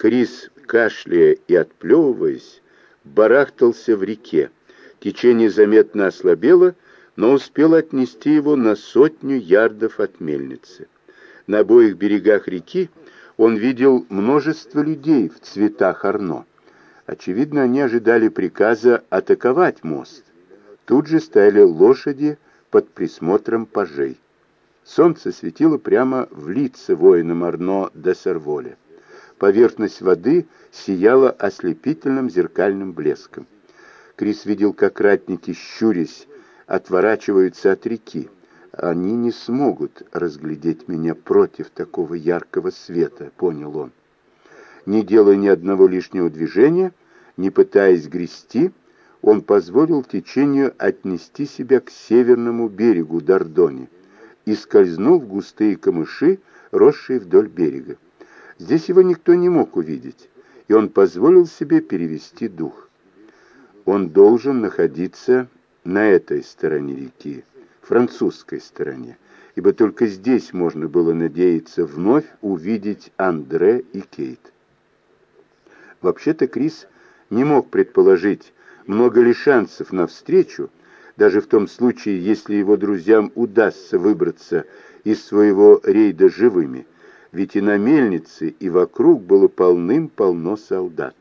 Крис, кашляя и отплевываясь, барахтался в реке. Течение заметно ослабело, но успел отнести его на сотню ярдов от мельницы. На обоих берегах реки он видел множество людей в цветах Арно. Очевидно, они ожидали приказа атаковать мост. Тут же стояли лошади под присмотром пажей. Солнце светило прямо в лица воинам Арно де Серволе. Поверхность воды сияла ослепительным зеркальным блеском. Крис видел, как ратники, щурясь, отворачиваются от реки. Они не смогут разглядеть меня против такого яркого света, понял он. Не делая ни одного лишнего движения, не пытаясь грести, он позволил течению отнести себя к северному берегу Дордони и скользнул в густые камыши, росшие вдоль берега. Здесь его никто не мог увидеть, и он позволил себе перевести дух. Он должен находиться на этой стороне реки, французской стороне, ибо только здесь можно было надеяться вновь увидеть Андре и Кейт. Вообще-то Крис не мог предположить, много ли шансов на встречу, даже в том случае, если его друзьям удастся выбраться из своего рейда живыми, ведь и на мельнице, и вокруг было полным-полно солдат.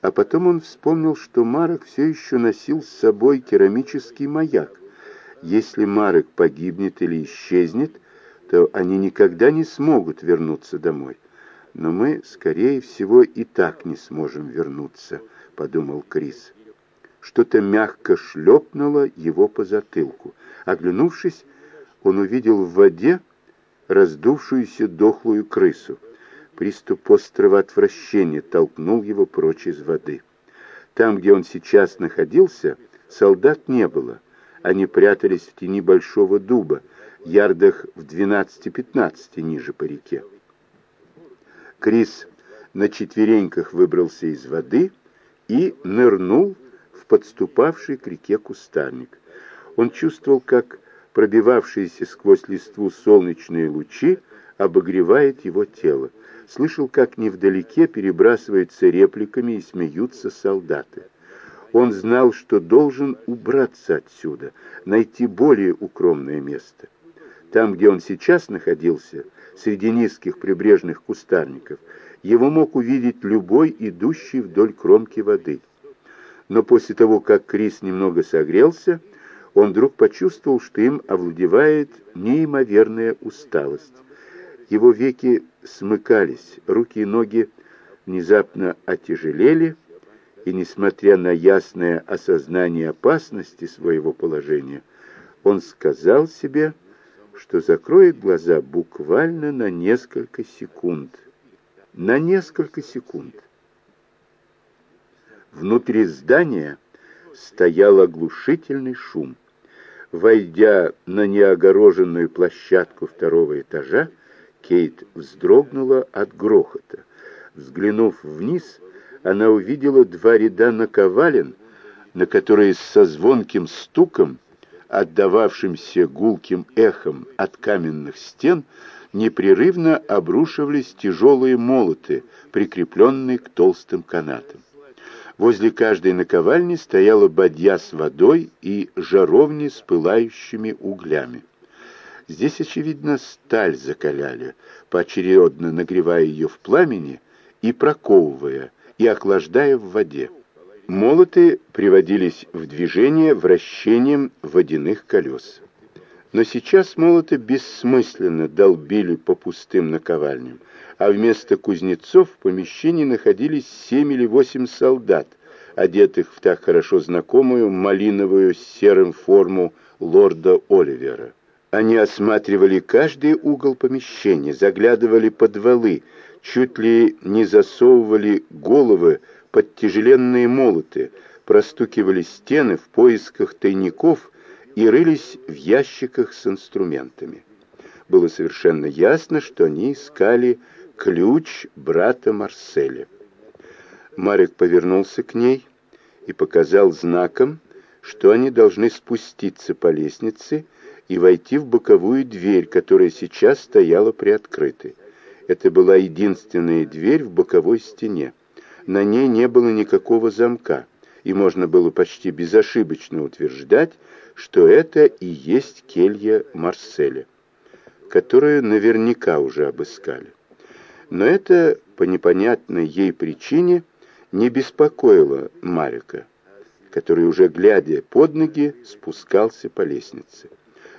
А потом он вспомнил, что Марок все еще носил с собой керамический маяк. Если Марок погибнет или исчезнет, то они никогда не смогут вернуться домой. Но мы, скорее всего, и так не сможем вернуться, подумал Крис. Что-то мягко шлепнуло его по затылку. Оглянувшись, он увидел в воде раздувшуюся дохлую крысу. Приступ острого отвращения толкнул его прочь из воды. Там, где он сейчас находился, солдат не было. Они прятались в тени большого дуба, ярдах в 12-15 ниже по реке. Крис на четвереньках выбрался из воды и нырнул в подступавший к реке кустарник. Он чувствовал, как пробивавшиеся сквозь листву солнечные лучи обогревает его тело слышал, как невдалеке перебрасываются репликами и смеются солдаты. Он знал, что должен убраться отсюда, найти более укромное место. Там, где он сейчас находился, среди низких прибрежных кустарников, его мог увидеть любой, идущий вдоль кромки воды. Но после того, как Крис немного согрелся, он вдруг почувствовал, что им овладевает неимоверная усталость. Его веки смыкались, руки и ноги внезапно отяжелели, и, несмотря на ясное осознание опасности своего положения, он сказал себе, что закроет глаза буквально на несколько секунд. На несколько секунд. Внутри здания стоял оглушительный шум. Войдя на неогороженную площадку второго этажа, Кейт вздрогнула от грохота. Взглянув вниз, она увидела два ряда наковален, на которые со звонким стуком, отдававшимся гулким эхом от каменных стен, непрерывно обрушивались тяжелые молоты, прикрепленные к толстым канатам. Возле каждой наковальни стояла бадья с водой и жаровни с пылающими углями. Здесь, очевидно, сталь закаляли, поочередно нагревая ее в пламени и проковывая, и охлаждая в воде. Молоты приводились в движение вращением водяных колес. Но сейчас молоты бессмысленно долбили по пустым наковальням, а вместо кузнецов в помещении находились семь или восемь солдат, одетых в так хорошо знакомую малиновую с серым форму лорда Оливера. Они осматривали каждый угол помещения, заглядывали под валы, чуть ли не засовывали головы под тяжеленные молоты, простукивали стены в поисках тайников и рылись в ящиках с инструментами. Было совершенно ясно, что они искали ключ брата Марселя. Марик повернулся к ней и показал знаком, что они должны спуститься по лестнице и войти в боковую дверь, которая сейчас стояла приоткрытой. Это была единственная дверь в боковой стене. На ней не было никакого замка, и можно было почти безошибочно утверждать, что это и есть келья Марселя, которую наверняка уже обыскали. Но это, по непонятной ей причине, не беспокоило Марика, который уже, глядя под ноги, спускался по лестнице.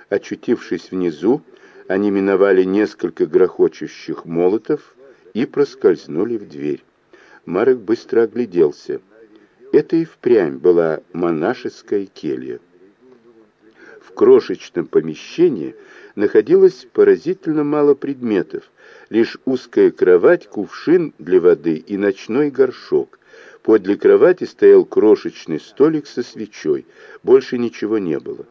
Очутившись внизу, они миновали несколько грохочущих молотов и проскользнули в дверь. Марек быстро огляделся. Это и впрямь была монашеская келья. В крошечном помещении находилось поразительно мало предметов, лишь узкая кровать, кувшин для воды и ночной горшок. Подле кровати стоял крошечный столик со свечой, больше ничего не было.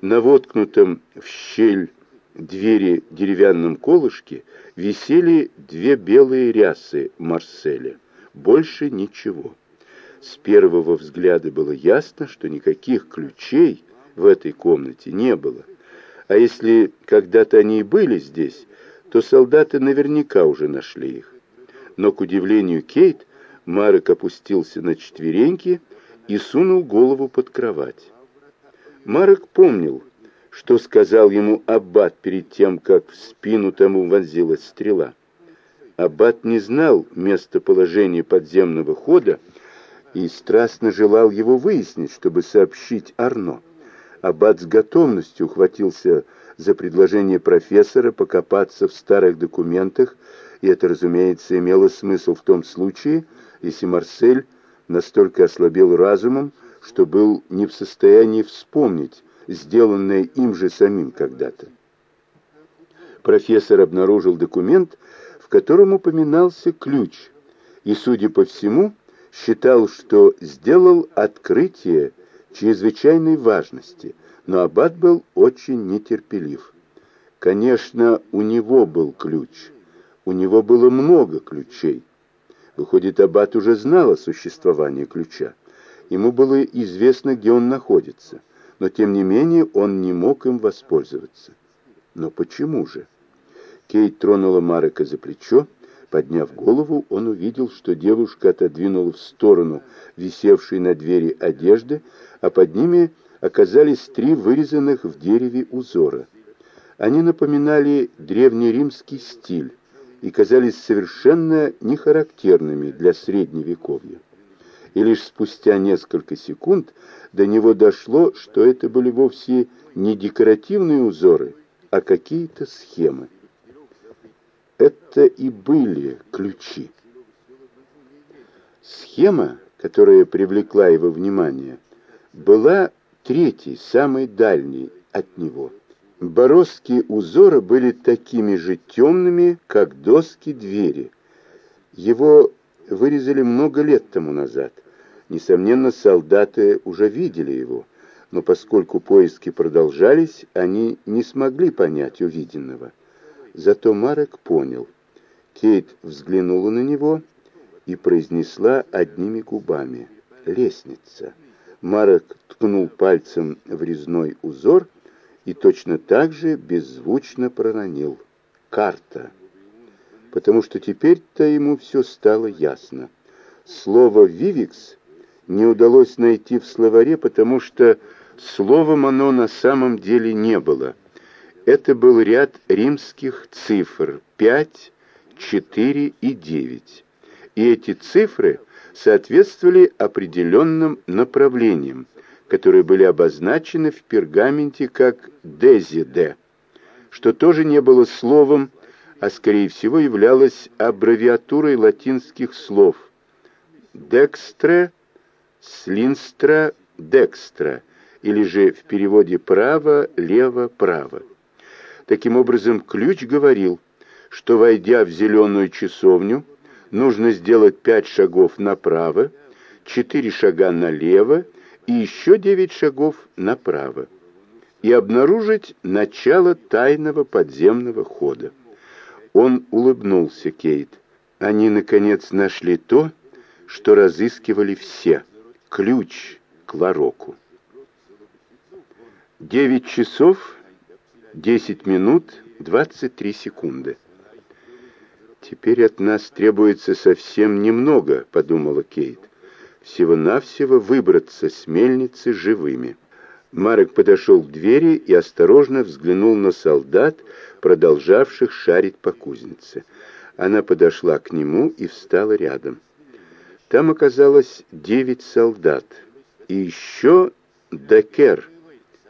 На воткнутом в щель двери деревянном колышке висели две белые рясы Марселя. Больше ничего. С первого взгляда было ясно, что никаких ключей в этой комнате не было. А если когда-то они и были здесь, то солдаты наверняка уже нашли их. Но, к удивлению Кейт, Марек опустился на четвереньки и сунул голову под кровать. Марек помнил, что сказал ему Аббат перед тем, как в спину тому вонзилась стрела. Аббат не знал местоположения подземного хода и страстно желал его выяснить, чтобы сообщить Арно. Аббат с готовностью ухватился за предложение профессора покопаться в старых документах, и это, разумеется, имело смысл в том случае, если Марсель настолько ослабел разумом, что был не в состоянии вспомнить, сделанное им же самим когда-то. Профессор обнаружил документ, в котором упоминался ключ, и, судя по всему, считал, что сделал открытие чрезвычайной важности, но аббат был очень нетерпелив. Конечно, у него был ключ, у него было много ключей. Выходит, аббат уже знал о существовании ключа. Ему было известно, где он находится но тем не менее он не мог им воспользоваться. Но почему же? Кейт тронула Марека за плечо. Подняв голову, он увидел, что девушка отодвинула в сторону висевшей на двери одежды, а под ними оказались три вырезанных в дереве узора. Они напоминали древнеримский стиль и казались совершенно нехарактерными для Средневековья. И лишь спустя несколько секунд до него дошло, что это были вовсе не декоративные узоры, а какие-то схемы. Это и были ключи. Схема, которая привлекла его внимание, была третьей, самой дальней от него. Бороздки узора были такими же темными, как доски двери. Его вырезали много лет тому назад. Несомненно, солдаты уже видели его, но поскольку поиски продолжались, они не смогли понять увиденного. Зато Марек понял. Кейт взглянула на него и произнесла одними губами «Лестница». Марек ткнул пальцем в резной узор и точно так же беззвучно проронил «Карта» потому что теперь-то ему все стало ясно. Слово «вивикс» не удалось найти в словаре, потому что словом оно на самом деле не было. Это был ряд римских цифр 5, 4 и 9. И эти цифры соответствовали определенным направлениям, которые были обозначены в пергаменте как «дезиде», что тоже не было словом, а скорее всего являлось аббревиатурой латинских слов «декстре», слинстра декстра, или же в переводе право, лево, право. Таким образом, ключ говорил, что, войдя в зеленую часовню, нужно сделать пять шагов направо, четыре шага налево и еще девять шагов направо, и обнаружить начало тайного подземного хода. Он улыбнулся Кейт. Они, наконец, нашли то, что разыскивали все — ключ к Лароку. Девять часов, десять минут, двадцать три секунды. «Теперь от нас требуется совсем немного», — подумала Кейт. «Всего-навсего выбраться с мельницы живыми». Марек подошел к двери и осторожно взглянул на солдат, продолжавших шарить по кузнице. Она подошла к нему и встала рядом. Там оказалось девять солдат и еще Декер.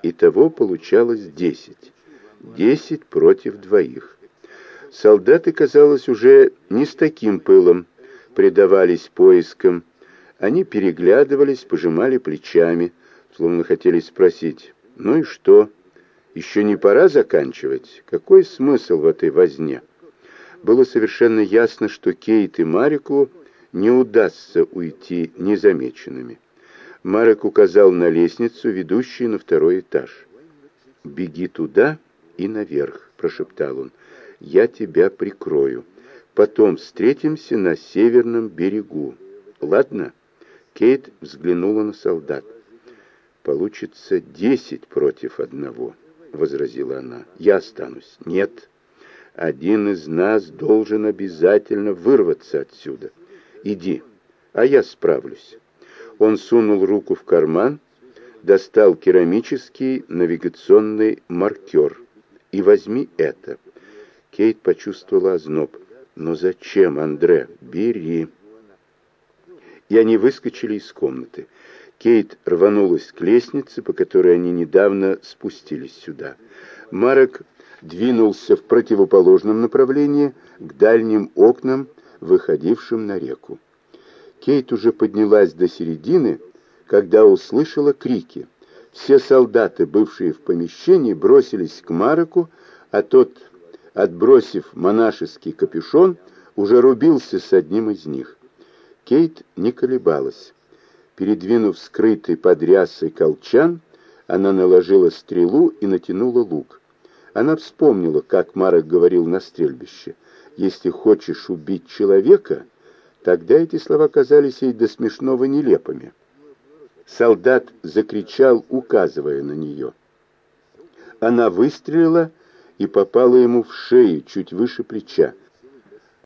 Итого получалось десять. Десять против двоих. Солдаты, казалось, уже не с таким пылом предавались поискам. Они переглядывались, пожимали плечами, словно хотели спросить, ну и что, еще не пора заканчивать? Какой смысл в этой возне? Было совершенно ясно, что Кейт и Марику не удастся уйти незамеченными. Марек указал на лестницу, ведущую на второй этаж. «Беги туда и наверх», — прошептал он. «Я тебя прикрою. Потом встретимся на северном берегу. Ладно?» Кейт взглянула на солдат. «Получится десять против одного», — возразила она. «Я останусь». «Нет, один из нас должен обязательно вырваться отсюда. Иди, а я справлюсь». Он сунул руку в карман, достал керамический навигационный маркер. «И возьми это». Кейт почувствовала озноб. «Но зачем, Андре? Бери». И они выскочили из комнаты. Кейт рванулась к лестнице, по которой они недавно спустились сюда. Марек двинулся в противоположном направлении, к дальним окнам, выходившим на реку. Кейт уже поднялась до середины, когда услышала крики. Все солдаты, бывшие в помещении, бросились к Мареку, а тот, отбросив монашеский капюшон, уже рубился с одним из них. Кейт не колебалась. Передвинув скрытый под рясой колчан, она наложила стрелу и натянула лук. Она вспомнила, как Марок говорил на стрельбище. «Если хочешь убить человека, тогда эти слова казались ей до смешного нелепыми». Солдат закричал, указывая на нее. Она выстрелила и попала ему в шею, чуть выше плеча.